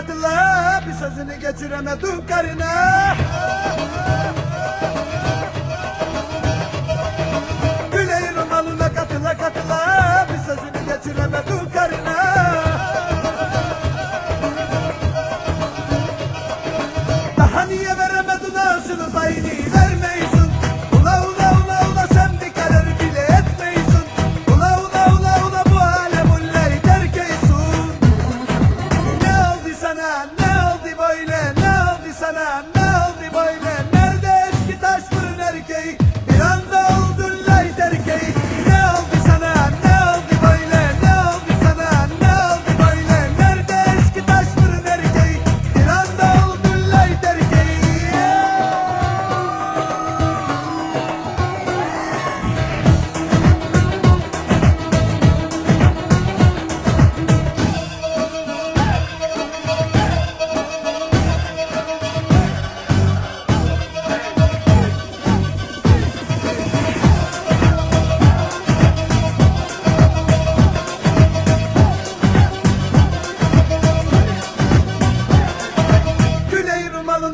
katıllar bir sözünü geçiremedim karına. Güleyin romanına katıla katıla bir sözünü geçiremedim karına. Daha niye veremedin ağzını bayına Bye.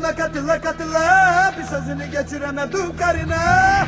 katıla katıla katıla. Bir sözünü geçiremedim karına.